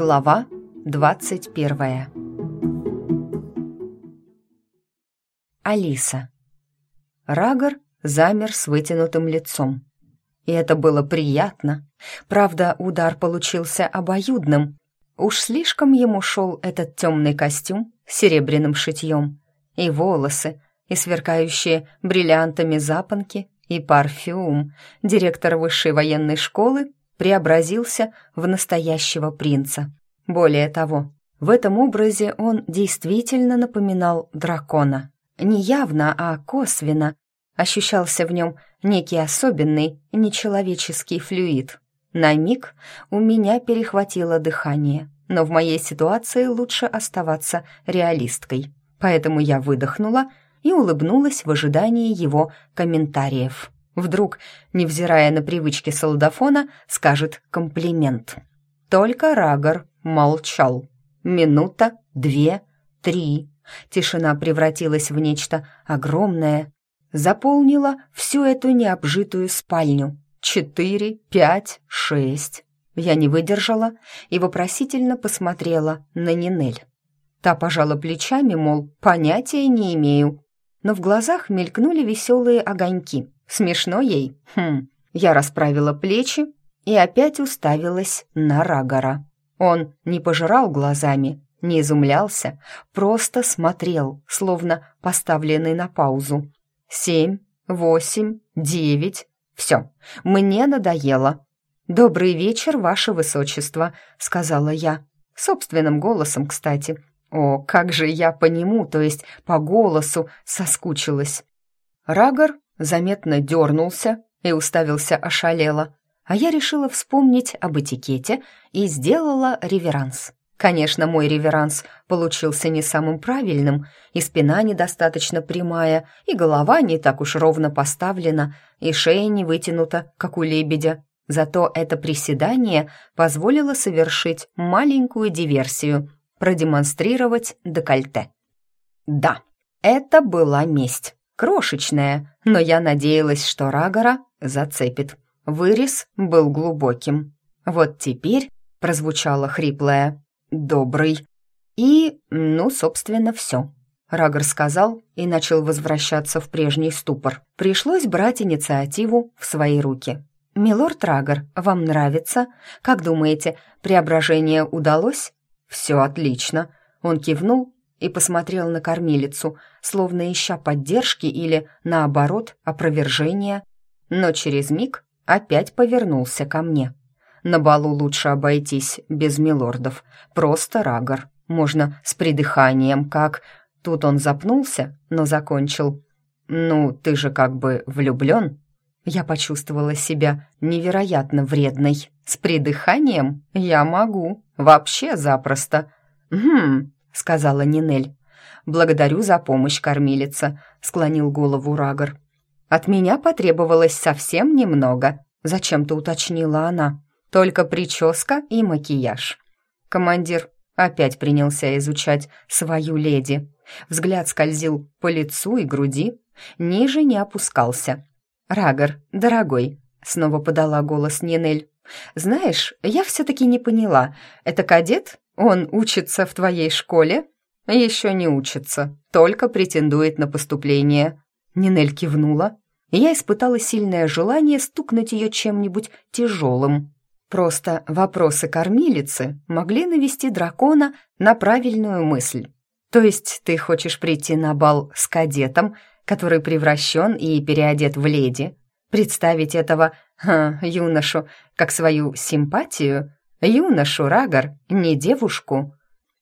Глава двадцать первая. Алиса. Рагор замер с вытянутым лицом. И это было приятно. Правда, удар получился обоюдным. Уж слишком ему шел этот темный костюм с серебряным шитьем. И волосы, и сверкающие бриллиантами запонки, и парфюм. Директор высшей военной школы преобразился в настоящего принца. Более того, в этом образе он действительно напоминал дракона. Не явно, а косвенно. Ощущался в нем некий особенный, нечеловеческий флюид. На миг у меня перехватило дыхание, но в моей ситуации лучше оставаться реалисткой. Поэтому я выдохнула и улыбнулась в ожидании его комментариев. Вдруг, невзирая на привычки солдафона, скажет комплимент. Только Рагор молчал. Минута, две, три. Тишина превратилась в нечто огромное, заполнила всю эту необжитую спальню. Четыре, пять, шесть. Я не выдержала и вопросительно посмотрела на Нинель. Та пожала плечами, мол, понятия не имею, но в глазах мелькнули веселые огоньки. Смешно ей? Хм. Я расправила плечи и опять уставилась на Рагора. Он не пожирал глазами, не изумлялся, просто смотрел, словно поставленный на паузу. «Семь, восемь, девять. Все, мне надоело». «Добрый вечер, ваше высочество», — сказала я. Собственным голосом, кстати, о, как же я по нему, то есть по голосу, соскучилась. Рагор заметно дернулся и уставился ошалело, а я решила вспомнить об этикете и сделала реверанс. Конечно, мой реверанс получился не самым правильным, и спина недостаточно прямая, и голова не так уж ровно поставлена, и шея не вытянута, как у лебедя. Зато это приседание позволило совершить маленькую диверсию — продемонстрировать декольте. Да, это была месть. Крошечная, но я надеялась, что Рагора зацепит. Вырез был глубоким. Вот теперь прозвучало хриплое «добрый». И, ну, собственно, все. Рагор сказал и начал возвращаться в прежний ступор. Пришлось брать инициативу в свои руки. «Милорд Рагор, вам нравится? Как думаете, преображение удалось?» «Все отлично», — он кивнул и посмотрел на кормилицу, словно ища поддержки или, наоборот, опровержения, но через миг опять повернулся ко мне. «На балу лучше обойтись без милордов, просто рагор, можно с придыханием, как...» Тут он запнулся, но закончил. «Ну, ты же как бы влюблен?» Я почувствовала себя невероятно вредной. С придыханием я могу, вообще запросто. «Хм», — сказала Нинель. «Благодарю за помощь, кормилица», — склонил голову Рагор. «От меня потребовалось совсем немного», — зачем-то уточнила она. «Только прическа и макияж». Командир опять принялся изучать свою леди. Взгляд скользил по лицу и груди, ниже не опускался. «Рагор, дорогой», — снова подала голос Нинель. «Знаешь, я все-таки не поняла. Это кадет? Он учится в твоей школе?» «Еще не учится, только претендует на поступление». Нинель кивнула, и я испытала сильное желание стукнуть ее чем-нибудь тяжелым. Просто вопросы кормилицы могли навести дракона на правильную мысль. То есть ты хочешь прийти на бал с кадетом, который превращен и переодет в леди, представить этого ха, юношу как свою симпатию, юношу Рагор, не девушку.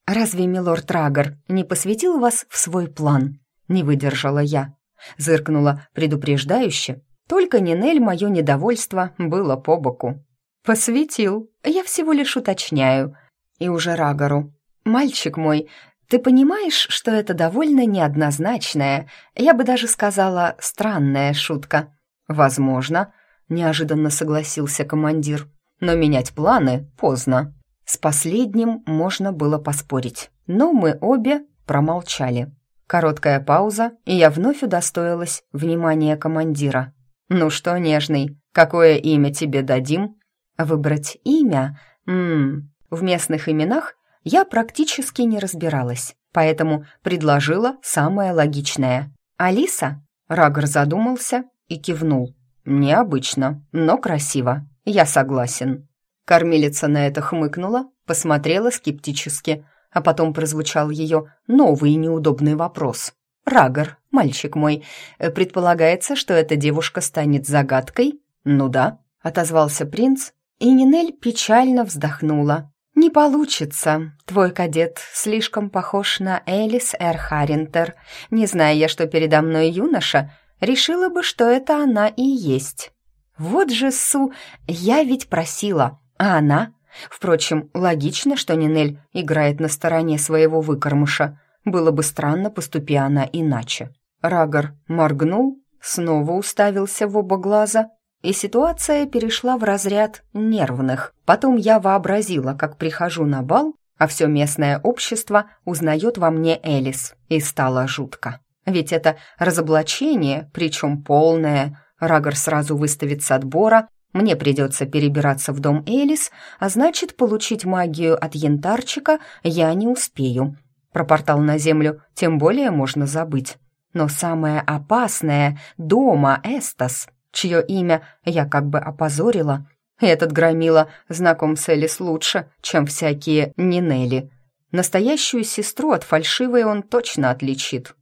Разве милорд Рагор не посвятил вас в свой план? Не выдержала я. Зыркнула предупреждающе, только Нинель мое недовольство было по боку. «Посвятил, я всего лишь уточняю». И уже Рагору. «Мальчик мой, ты понимаешь, что это довольно неоднозначная, я бы даже сказала, странная шутка?» «Возможно», — неожиданно согласился командир. «Но менять планы поздно». С последним можно было поспорить, но мы обе промолчали. Короткая пауза, и я вновь удостоилась внимания командира. «Ну что, нежный, какое имя тебе дадим?» «Выбрать имя? Ммм, В местных именах я практически не разбиралась, поэтому предложила самое логичное. «Алиса?» Рагор задумался и кивнул. «Необычно, но красиво. Я согласен». Кормилица на это хмыкнула, посмотрела скептически, а потом прозвучал ее новый неудобный вопрос. «Рагор, мальчик мой, предполагается, что эта девушка станет загадкой?» «Ну да», — отозвался принц, и Нинель печально вздохнула. «Не получится. Твой кадет слишком похож на Элис Эрхаринтер. Не зная я, что передо мной юноша, решила бы, что это она и есть. Вот же, Су, я ведь просила, а она? Впрочем, логично, что Нинель играет на стороне своего выкормыша. Было бы странно, поступи она иначе. Рагор моргнул, снова уставился в оба глаза, и ситуация перешла в разряд нервных. Потом я вообразила, как прихожу на бал, а все местное общество узнает во мне Элис, и стало жутко. Ведь это разоблачение, причем полное. Рагор сразу выставит с отбора, мне придется перебираться в дом Элис, а значит, получить магию от янтарчика я не успею. Про портал на землю тем более можно забыть. Но самое опасное — дома Эстас, чье имя я как бы опозорила. Этот громила знаком с Элис лучше, чем всякие Нинели. Настоящую сестру от фальшивой он точно отличит.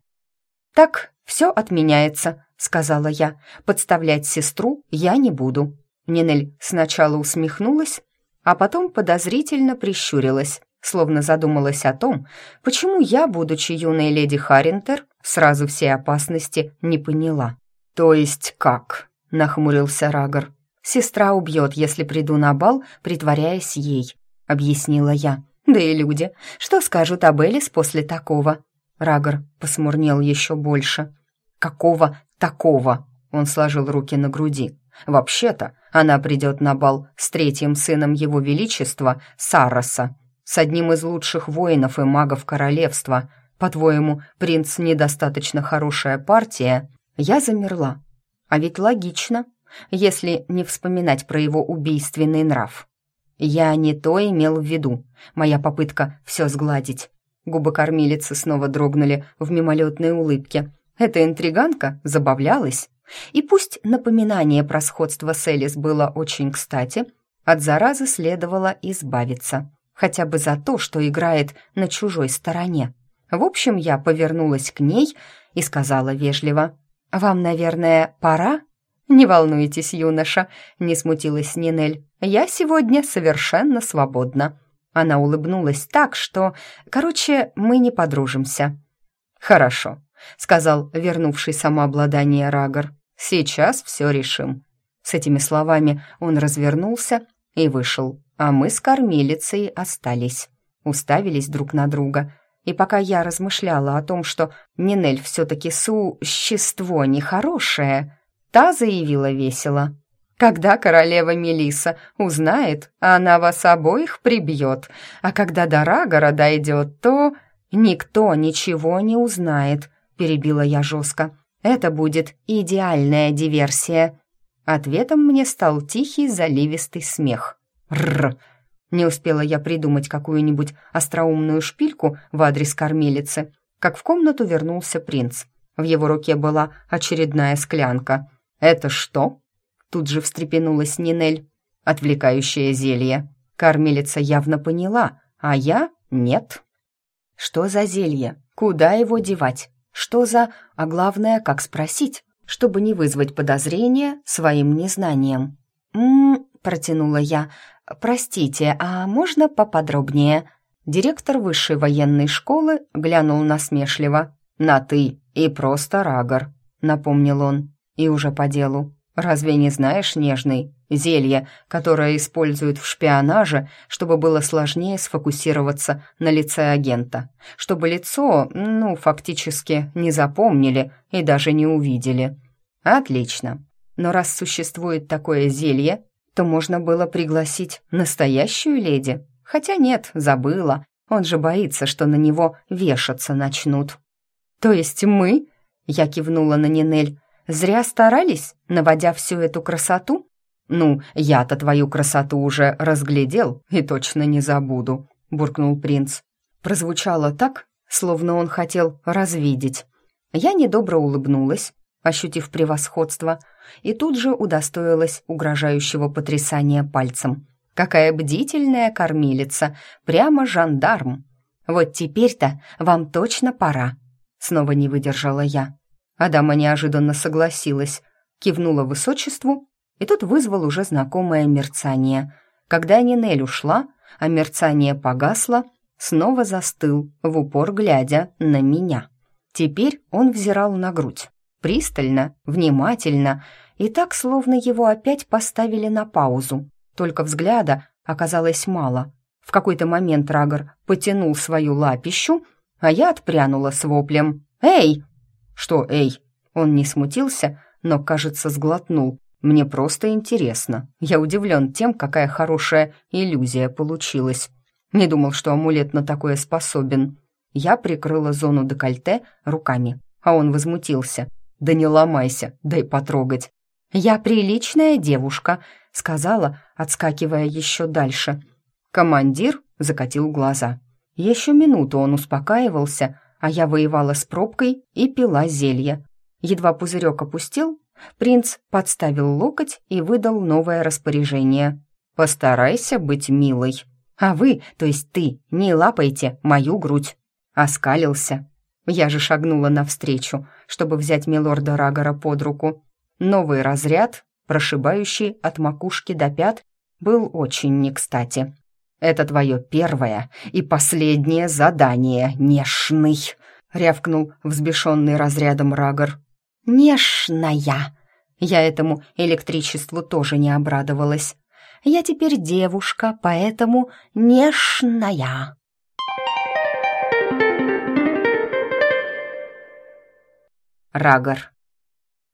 «Так, все отменяется», — сказала я. «Подставлять сестру я не буду». Нинель сначала усмехнулась, а потом подозрительно прищурилась, словно задумалась о том, почему я, будучи юной леди Харинтер, сразу все опасности не поняла. «То есть как?» — нахмурился Рагор. «Сестра убьет, если приду на бал, притворяясь ей», — объяснила я. «Да и люди. Что скажут об Элис после такого?» Рагор посмурнел еще больше. «Какого такого?» Он сложил руки на груди. «Вообще-то она придет на бал с третьим сыном его величества, Сараса, с одним из лучших воинов и магов королевства. По-твоему, принц недостаточно хорошая партия?» Я замерла. А ведь логично, если не вспоминать про его убийственный нрав. Я не то имел в виду, моя попытка все сгладить. Губы кормилицы снова дрогнули в мимолетной улыбке. Эта интриганка забавлялась. И пусть напоминание про сходство с Элис было очень кстати, от заразы следовало избавиться. Хотя бы за то, что играет на чужой стороне. В общем, я повернулась к ней и сказала вежливо, «Вам, наверное, пора?» «Не волнуйтесь, юноша», — не смутилась Нинель. «Я сегодня совершенно свободна». Она улыбнулась так, что... Короче, мы не подружимся. «Хорошо», — сказал вернувший самообладание Рагор. «Сейчас все решим». С этими словами он развернулся и вышел, а мы с кормилицей остались. Уставились друг на друга. И пока я размышляла о том, что Нинель все-таки существо нехорошее, та заявила весело. Когда королева Мелиса узнает, она вас обоих прибьет, а когда до Рагора дойдет, то... «Никто ничего не узнает», — перебила я жестко. «Это будет идеальная диверсия». Ответом мне стал тихий заливистый смех. «Рррр!» Не успела я придумать какую-нибудь остроумную шпильку в адрес кормилицы, как в комнату вернулся принц. В его руке была очередная склянка. «Это что?» Тут же встрепенулась Нинель. Отвлекающее зелье. Кормилица явно поняла, а я — нет. Что за зелье? Куда его девать? Что за... А главное, как спросить, чтобы не вызвать подозрения своим незнанием? «М-м-м», протянула я. «Простите, а можно поподробнее?» Директор высшей военной школы глянул насмешливо. «На «ты» и просто Рагор», — напомнил он. И уже по делу. Разве не знаешь, нежный, зелье, которое используют в шпионаже, чтобы было сложнее сфокусироваться на лице агента, чтобы лицо, ну, фактически не запомнили и даже не увидели. Отлично. Но раз существует такое зелье, то можно было пригласить настоящую леди. Хотя нет, забыла. Он же боится, что на него вешаться начнут. То есть мы? Я кивнула на Нинель Зря старались, наводя всю эту красоту? «Ну, я-то твою красоту уже разглядел и точно не забуду», — буркнул принц. Прозвучало так, словно он хотел развидеть. Я недобро улыбнулась, ощутив превосходство, и тут же удостоилась угрожающего потрясания пальцем. Какая бдительная кормилица, прямо жандарм. Вот теперь-то вам точно пора. Снова не выдержала я. Адама неожиданно согласилась, кивнула высочеству, и тут вызвал уже знакомое мерцание. Когда Нинель ушла, а мерцание погасло, снова застыл, в упор глядя на меня. Теперь он взирал на грудь. Пристально, внимательно, и так, словно его опять поставили на паузу. Только взгляда оказалось мало. В какой-то момент Рагор потянул свою лапищу, а я отпрянула с воплем. «Эй!» «Что «эй»?» Он не смутился, но, кажется, сглотнул. «Мне просто интересно. Я удивлен тем, какая хорошая иллюзия получилась. Не думал, что амулет на такое способен». Я прикрыла зону декольте руками, а он возмутился. «Да не ломайся, дай потрогать». «Я приличная девушка», — сказала, отскакивая еще дальше. Командир закатил глаза. Еще минуту он успокаивался, а я воевала с пробкой и пила зелье. Едва пузырек опустил, принц подставил локоть и выдал новое распоряжение. «Постарайся быть милой. А вы, то есть ты, не лапайте мою грудь». Оскалился. Я же шагнула навстречу, чтобы взять милорда Рагора под руку. Новый разряд, прошибающий от макушки до пят, был очень не кстати. «Это твое первое и последнее задание, нешный!» — рявкнул взбешенный разрядом Рагор. «Нешная!» Я этому электричеству тоже не обрадовалась. «Я теперь девушка, поэтому нешная!» Рагор.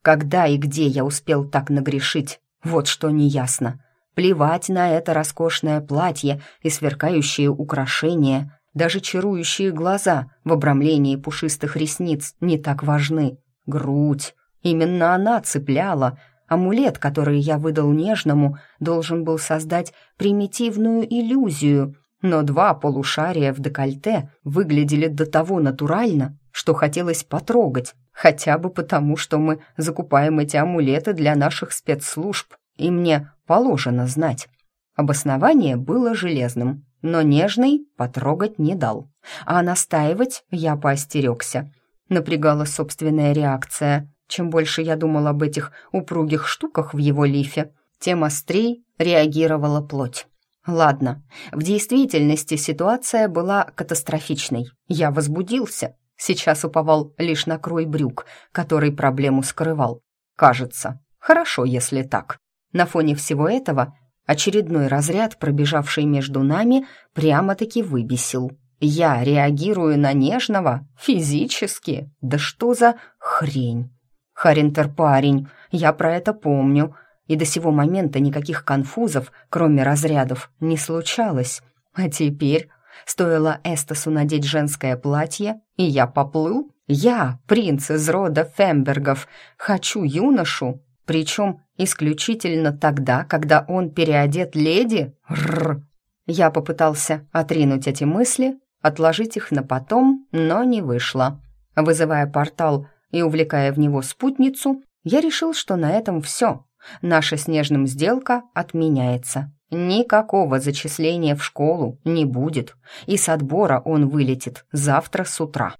Когда и где я успел так нагрешить, вот что неясно. Плевать на это роскошное платье и сверкающие украшения, даже чарующие глаза в обрамлении пушистых ресниц не так важны. Грудь. Именно она цепляла. Амулет, который я выдал нежному, должен был создать примитивную иллюзию, но два полушария в декольте выглядели до того натурально, что хотелось потрогать, хотя бы потому, что мы закупаем эти амулеты для наших спецслужб и мне положено знать. Обоснование было железным, но нежный потрогать не дал, а настаивать я поостерегся. Напрягала собственная реакция. Чем больше я думал об этих упругих штуках в его лифе, тем острей реагировала плоть. Ладно, в действительности ситуация была катастрофичной. Я возбудился. Сейчас уповал лишь на крой брюк, который проблему скрывал. Кажется, хорошо, если так. На фоне всего этого очередной разряд, пробежавший между нами, прямо-таки выбесил. Я реагирую на нежного физически. Да что за хрень? Харинтер парень, я про это помню. И до сего момента никаких конфузов, кроме разрядов, не случалось. А теперь стоило Эстасу надеть женское платье, и я поплыл. Я, принц из рода Фембергов, хочу юношу, причем исключительно тогда, когда он переодет леди? Рррр. Я попытался отринуть эти мысли, отложить их на потом, но не вышло. Вызывая портал и увлекая в него спутницу, я решил, что на этом все. Наша с сделка отменяется. Никакого зачисления в школу не будет, и с отбора он вылетит завтра с утра.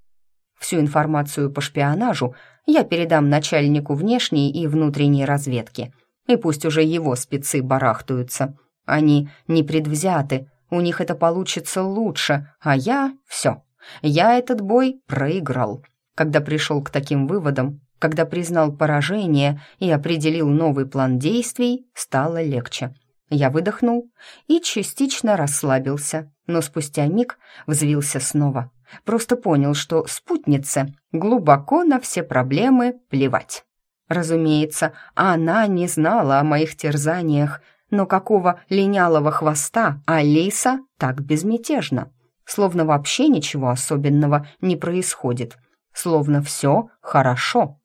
Всю информацию по шпионажу я передам начальнику внешней и внутренней разведки. И пусть уже его спецы барахтаются. Они не предвзяты, у них это получится лучше, а я — все. Я этот бой проиграл. Когда пришел к таким выводам, когда признал поражение и определил новый план действий, стало легче. Я выдохнул и частично расслабился, но спустя миг взвился снова. Просто понял, что спутнице глубоко на все проблемы плевать. Разумеется, она не знала о моих терзаниях, но какого линялого хвоста Алиса так безмятежна? Словно вообще ничего особенного не происходит. Словно все хорошо.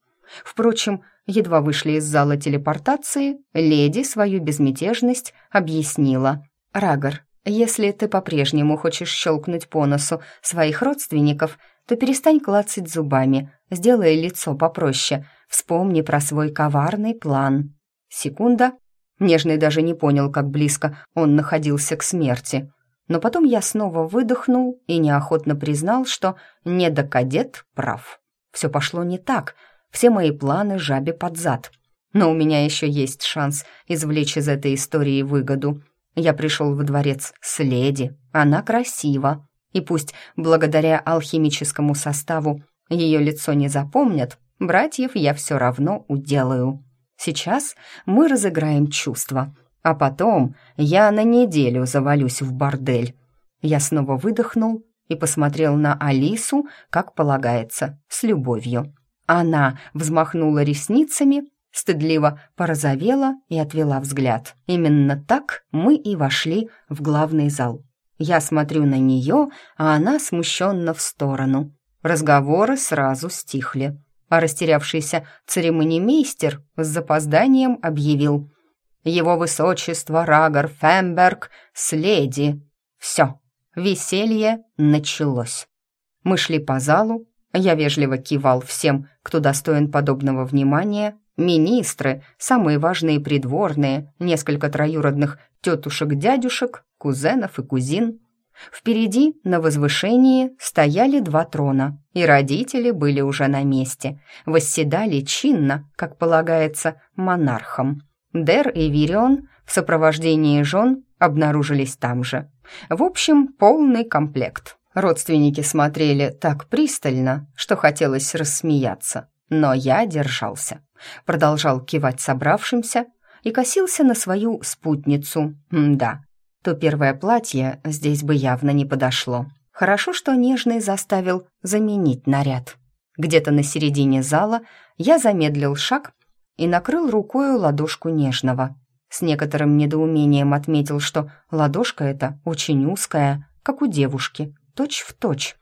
Впрочем, Едва вышли из зала телепортации, леди свою безмятежность объяснила. «Рагор, если ты по-прежнему хочешь щелкнуть по носу своих родственников, то перестань клацать зубами, сделай лицо попроще, вспомни про свой коварный план». Секунда. Нежный даже не понял, как близко он находился к смерти. Но потом я снова выдохнул и неохотно признал, что недокадет прав. Все пошло не так, все мои планы жабе под зад. Но у меня еще есть шанс извлечь из этой истории выгоду. Я пришел в дворец с леди, она красива. И пусть благодаря алхимическому составу ее лицо не запомнят, братьев я все равно уделаю. Сейчас мы разыграем чувства, а потом я на неделю завалюсь в бордель. Я снова выдохнул и посмотрел на Алису, как полагается, с любовью. Она взмахнула ресницами, стыдливо порозовела и отвела взгляд. Именно так мы и вошли в главный зал. Я смотрю на нее, а она смущенно в сторону. Разговоры сразу стихли а растерявшийся церемонимейстер с запозданием объявил «Его высочество Рагор Фемберг с леди». Все, веселье началось. Мы шли по залу, я вежливо кивал всем, кто достоин подобного внимания, министры, самые важные придворные, несколько троюродных тетушек-дядюшек, кузенов и кузин — Впереди, на возвышении, стояли два трона, и родители были уже на месте, восседали чинно, как полагается, монархам. Дер и Вирион в сопровождении жен обнаружились там же. В общем, полный комплект. Родственники смотрели так пристально, что хотелось рассмеяться. Но я держался. Продолжал кивать собравшимся и косился на свою спутницу. Да, то первое платье здесь бы явно не подошло. Хорошо, что Нежный заставил заменить наряд. Где-то на середине зала я замедлил шаг и накрыл рукою ладошку Нежного. С некоторым недоумением отметил, что ладошка эта очень узкая, как у девушки, точь в точь.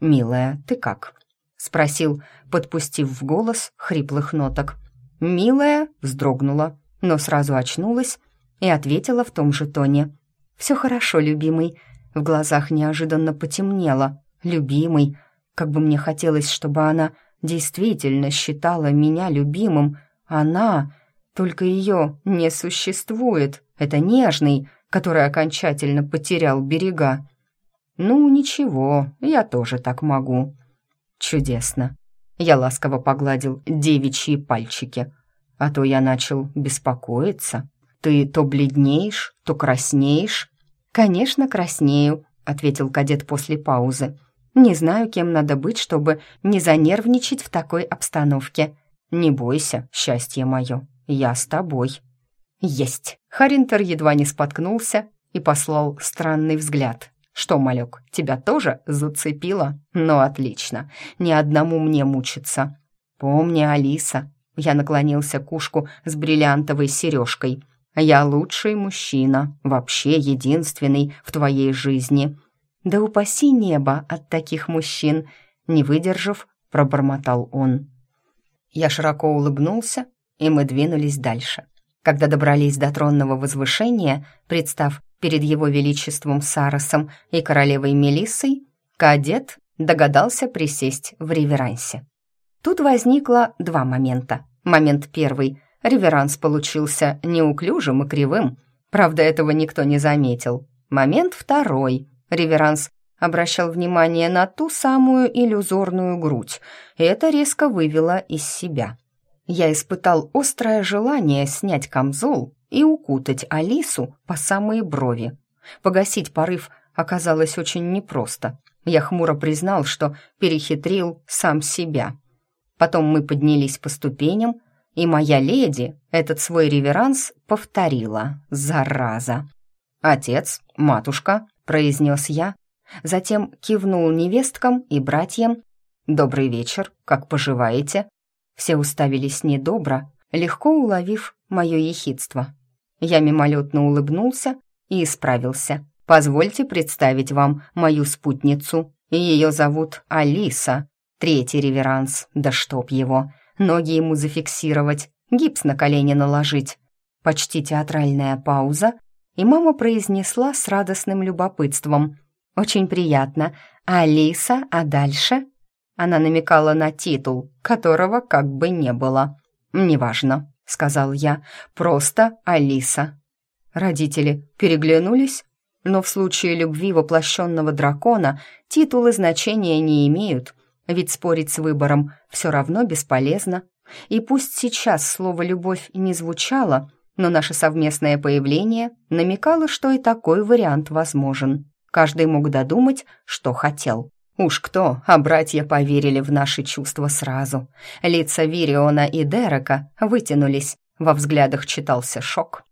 «Милая, ты как?» — спросил, подпустив в голос хриплых ноток. «Милая» вздрогнула, но сразу очнулась и ответила в том же тоне. «Все хорошо, любимый». В глазах неожиданно потемнело. «Любимый». Как бы мне хотелось, чтобы она действительно считала меня любимым. Она... Только ее не существует. Это нежный, который окончательно потерял берега. Ну, ничего, я тоже так могу. Чудесно. Я ласково погладил девичьи пальчики. А то я начал беспокоиться. «Ты то бледнеешь, то краснеешь». «Конечно, краснею», — ответил кадет после паузы. «Не знаю, кем надо быть, чтобы не занервничать в такой обстановке. Не бойся, счастье мое, я с тобой». «Есть!» Харинтер едва не споткнулся и послал странный взгляд. «Что, малек, тебя тоже зацепило? Ну, отлично, ни одному мне мучиться». «Помни, Алиса». Я наклонился к ушку с бриллиантовой сережкой — я лучший мужчина, вообще единственный в твоей жизни. Да упаси небо от таких мужчин, не выдержав, пробормотал он. Я широко улыбнулся, и мы двинулись дальше. Когда добрались до тронного возвышения, представ перед его величеством Саросом и королевой Мелиссой, кадет догадался присесть в реверансе. Тут возникло два момента. Момент первый Реверанс получился неуклюжим и кривым. Правда, этого никто не заметил. Момент второй. Реверанс обращал внимание на ту самую иллюзорную грудь, и это резко вывело из себя. Я испытал острое желание снять камзол и укутать Алису по самые брови. Погасить порыв оказалось очень непросто. Я хмуро признал, что перехитрил сам себя. Потом мы поднялись по ступеням, и моя леди этот свой реверанс повторила, зараза. «Отец, матушка», — произнес я, затем кивнул невесткам и братьям. «Добрый вечер, как поживаете?» Все уставились недобро, легко уловив мое ехидство. Я мимолетно улыбнулся и исправился. «Позвольте представить вам мою спутницу. Ее зовут Алиса. Третий реверанс, да чтоб его. ноги ему зафиксировать, гипс на колени наложить. Почти театральная пауза, и мама произнесла с радостным любопытством. «Очень приятно. Алиса, а дальше?» Она намекала на титул, которого как бы не было. «Неважно», — сказал я, — «просто Алиса». Родители переглянулись, но в случае любви воплощенного дракона титулы значения не имеют, ведь спорить с выбором все равно бесполезно. И пусть сейчас слово «любовь» не звучало, но наше совместное появление намекало, что и такой вариант возможен. Каждый мог додумать, что хотел. Уж кто, а братья поверили в наши чувства сразу. Лица Вириона и Дерека вытянулись, во взглядах читался шок.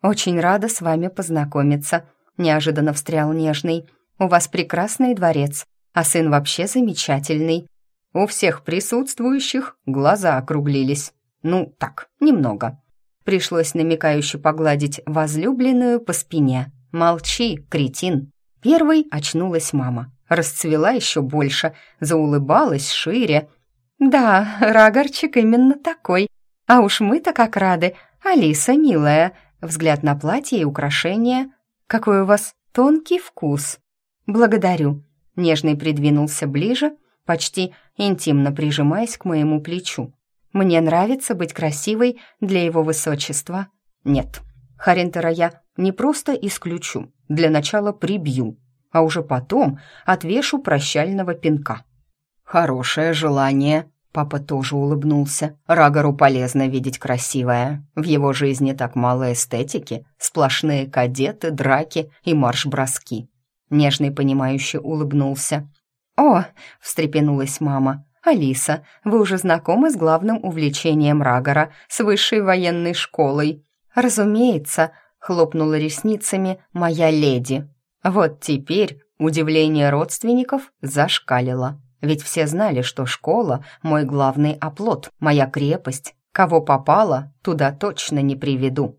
«Очень рада с вами познакомиться», — неожиданно встрял Нежный. «У вас прекрасный дворец, а сын вообще замечательный». У всех присутствующих глаза округлились. Ну, так, немного. Пришлось намекающе погладить возлюбленную по спине. «Молчи, кретин!» Первой очнулась мама. Расцвела еще больше, заулыбалась шире. «Да, Рагарчик именно такой. А уж мы-то как рады. Алиса, милая!» Взгляд на платье и украшения. «Какой у вас тонкий вкус!» «Благодарю!» Нежный придвинулся ближе, почти интимно прижимаясь к моему плечу. Мне нравится быть красивой для его высочества. Нет, Харинтера я не просто исключу, для начала прибью, а уже потом отвешу прощального пинка. Хорошее желание. Папа тоже улыбнулся. Рагару полезно видеть красивое. В его жизни так мало эстетики, сплошные кадеты, драки и марш-броски. Нежный понимающе улыбнулся. «О!» — встрепенулась мама. «Алиса, вы уже знакомы с главным увлечением Рагора, с высшей военной школой?» «Разумеется», — хлопнула ресницами моя леди. Вот теперь удивление родственников зашкалило. Ведь все знали, что школа — мой главный оплот, моя крепость. Кого попало, туда точно не приведу.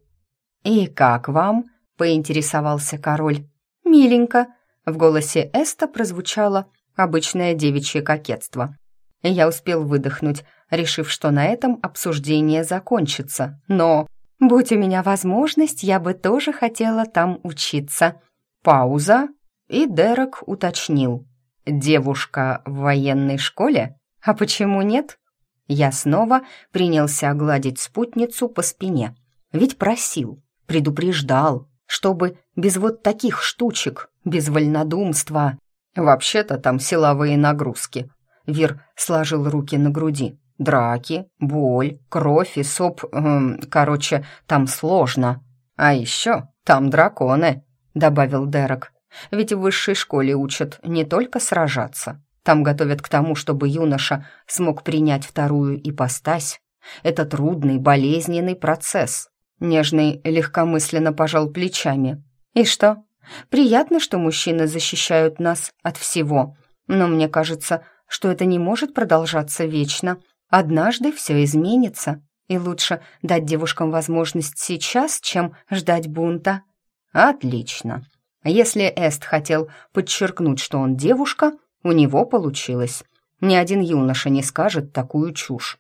«И как вам?» — поинтересовался король. «Миленько», — в голосе Эста прозвучало обычное девичье кокетство. Я успел выдохнуть, решив, что на этом обсуждение закончится. Но, будь у меня возможность, я бы тоже хотела там учиться. Пауза, и Дерек уточнил. «Девушка в военной школе? А почему нет?» Я снова принялся гладить спутницу по спине. Ведь просил, предупреждал, чтобы без вот таких штучек, без вольнодумства. Вообще-то там силовые нагрузки, Вир сложил руки на груди. «Драки, боль, кровь и соп... Эм, короче, там сложно. А еще там драконы», — добавил Дерек. «Ведь в высшей школе учат не только сражаться. Там готовят к тому, чтобы юноша смог принять вторую ипостась. Это трудный, болезненный процесс». Нежный легкомысленно пожал плечами. «И что? Приятно, что мужчины защищают нас от всего, но мне кажется, что это не может продолжаться вечно. Однажды все изменится, и лучше дать девушкам возможность сейчас, чем ждать бунта. Отлично. Если Эст хотел подчеркнуть, что он девушка, у него получилось. Ни один юноша не скажет такую чушь.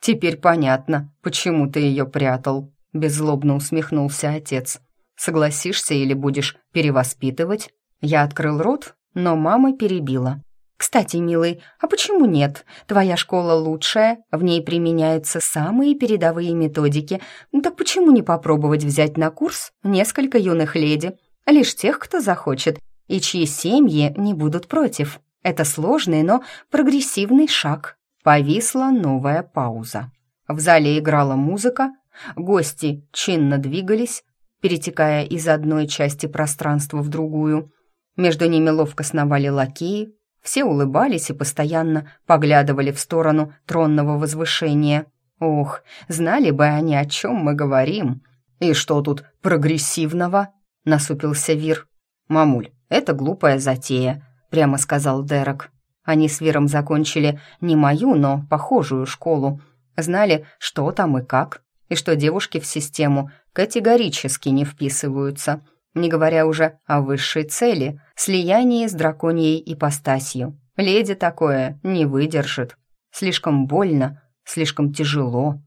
«Теперь понятно, почему ты ее прятал», — беззлобно усмехнулся отец. «Согласишься или будешь перевоспитывать?» Я открыл рот, но мама перебила. «Кстати, милый, а почему нет? Твоя школа лучшая, в ней применяются самые передовые методики. Так почему не попробовать взять на курс несколько юных леди? Лишь тех, кто захочет, и чьи семьи не будут против. Это сложный, но прогрессивный шаг». Повисла новая пауза. В зале играла музыка, гости чинно двигались, перетекая из одной части пространства в другую. Между ними ловко сновали лакеи, все улыбались и постоянно поглядывали в сторону тронного возвышения. Ох, знали бы они, о чем мы говорим. «И что тут прогрессивного?» — насупился Вир. «Мамуль, это глупая затея», — прямо сказал Дерек. Они с Виром закончили не мою, но похожую школу. Знали, что там и как, и что девушки в систему категорически не вписываются — не говоря уже о высшей цели — слиянии с драконьей ипостасью. Леди такое не выдержит. Слишком больно, слишком тяжело.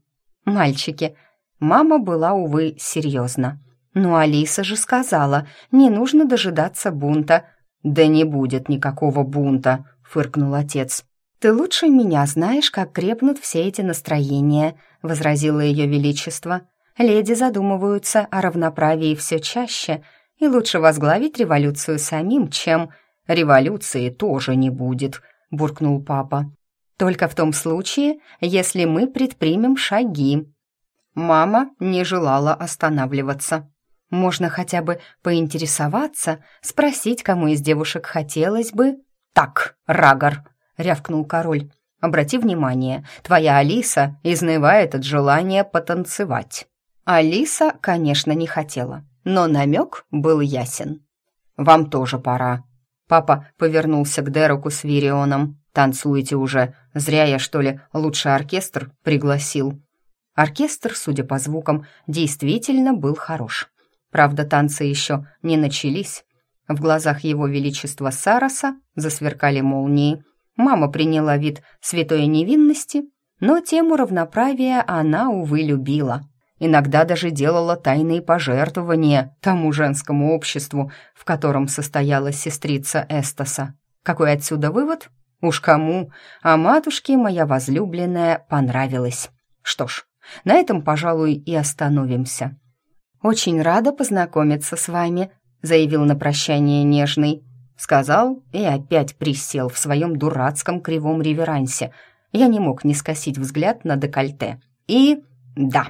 Мальчики, мама была, увы, серьезна. Но Алиса же сказала, не нужно дожидаться бунта. «Да не будет никакого бунта», — фыркнул отец. «Ты лучше меня знаешь, как крепнут все эти настроения», — возразило ее величество. «Леди задумываются о равноправии все чаще, и лучше возглавить революцию самим, чем...» «Революции тоже не будет», — буркнул папа. «Только в том случае, если мы предпримем шаги». Мама не желала останавливаться. Можно хотя бы поинтересоваться, спросить, кому из девушек хотелось бы. «Так, Рагор!» — рявкнул король. «Обрати внимание, твоя Алиса изнывает от желания потанцевать». Алиса, конечно, не хотела, но намек был ясен. «Вам тоже пора». Папа повернулся к Дереку с Вирионом. «Танцуете уже. Зря я, что ли, лучший оркестр пригласил». Оркестр, судя по звукам, действительно был хорош. Правда, танцы еще не начались. В глазах его величества Сараса засверкали молнии. Мама приняла вид святой невинности, но тему равноправия она, увы, любила. Иногда даже делала тайные пожертвования тому женскому обществу, в котором состояла сестрица Эстаса. Какой отсюда вывод? Уж кому, а матушке моя возлюбленная понравилась. Что ж, на этом, пожалуй, и остановимся. «Очень рада познакомиться с вами», — заявил на прощание нежный. Сказал и опять присел в своем дурацком кривом реверансе. Я не мог не скосить взгляд на декольте. И да,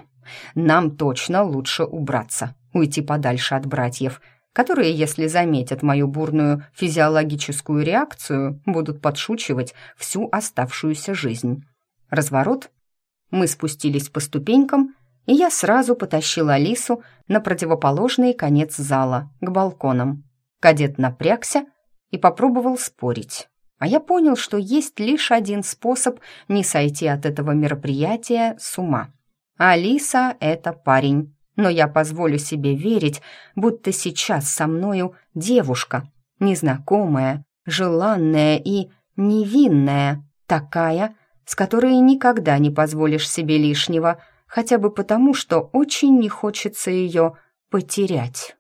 нам точно лучше убраться, уйти подальше от братьев, которые, если заметят мою бурную физиологическую реакцию, будут подшучивать всю оставшуюся жизнь. Разворот. Мы спустились по ступенькам и я сразу потащила Алису на противоположный конец зала, к балконам. Кадет напрягся и попробовал спорить. А я понял, что есть лишь один способ не сойти от этого мероприятия с ума. Алиса — это парень, но я позволю себе верить, будто сейчас со мною девушка, незнакомая, желанная и невинная, такая, с которой никогда не позволишь себе лишнего — хотя бы потому, что очень не хочется ее потерять.